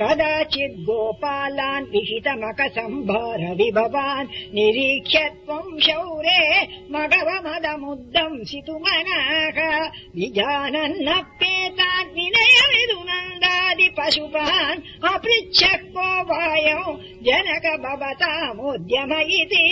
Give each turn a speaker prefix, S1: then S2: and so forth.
S1: कदाचित् गोपालान् विहितमकसम्भार विभवान् निरीक्ष्य त्वम् शौरे मघव मनाः विजानन्नप्येतान् विनयमिदुनन्दादिपशुपान् अपृच्छक्वो वायौ जनक भवतामुद्यम इति